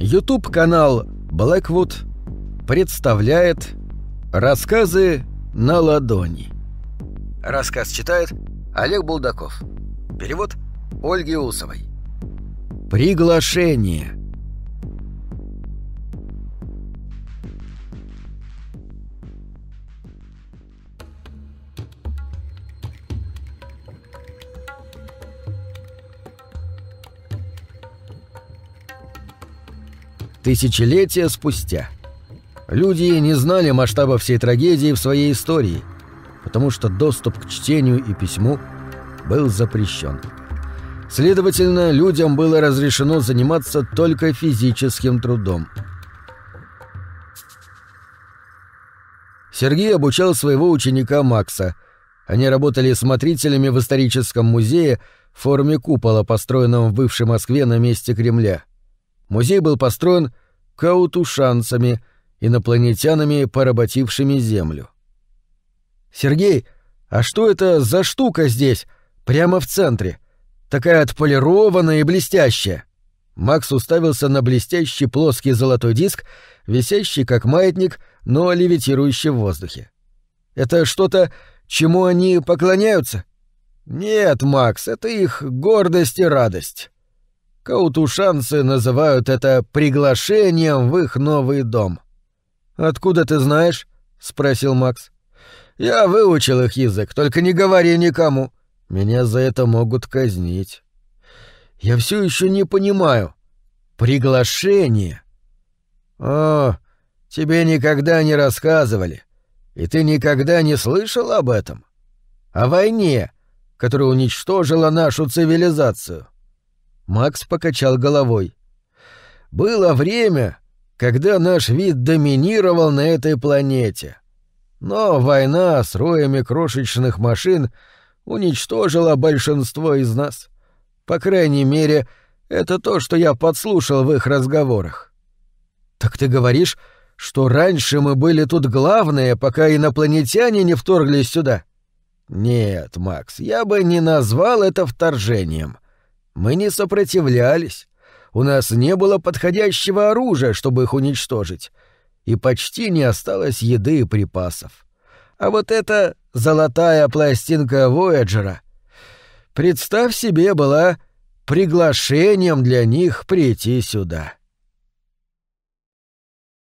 YouTube-канал Blackwood представляет рассказы на ладони. Рассказ читает Олег Булдаков. Перевод Ольги Усовой. Приглашение. Тысячелетия спустя. Люди не знали масштаба всей трагедии в своей истории, потому что доступ к чтению и письму был запрещен. Следовательно, людям было разрешено заниматься только физическим трудом. Сергей обучал своего ученика Макса. Они работали смотрителями в историческом музее в форме купола, построенном в бывшей Москве на месте Кремля. Музей был построен каутушанцами, инопланетянами, поработившими Землю. «Сергей, а что это за штука здесь, прямо в центре? Такая отполированная и блестящая?» Макс уставился на блестящий плоский золотой диск, висящий как маятник, но левитирующий в воздухе. «Это что-то, чему они поклоняются?» «Нет, Макс, это их гордость и радость. Каутушанцы называют это приглашением в их новый дом. «Откуда ты знаешь?» — спросил Макс. «Я выучил их язык, только не говори никому. Меня за это могут казнить». «Я все еще не понимаю. Приглашение?» «О, тебе никогда не рассказывали, и ты никогда не слышал об этом? О войне, которая уничтожила нашу цивилизацию». Макс покачал головой. «Было время, когда наш вид доминировал на этой планете. Но война с роями крошечных машин уничтожила большинство из нас. По крайней мере, это то, что я подслушал в их разговорах. Так ты говоришь, что раньше мы были тут главные, пока инопланетяне не вторглись сюда? Нет, Макс, я бы не назвал это вторжением. Мы не сопротивлялись. У нас не было подходящего оружия, чтобы их уничтожить. И почти не осталось еды и припасов. А вот эта золотая пластинка Вояджера, представь себе, была приглашением для них прийти сюда.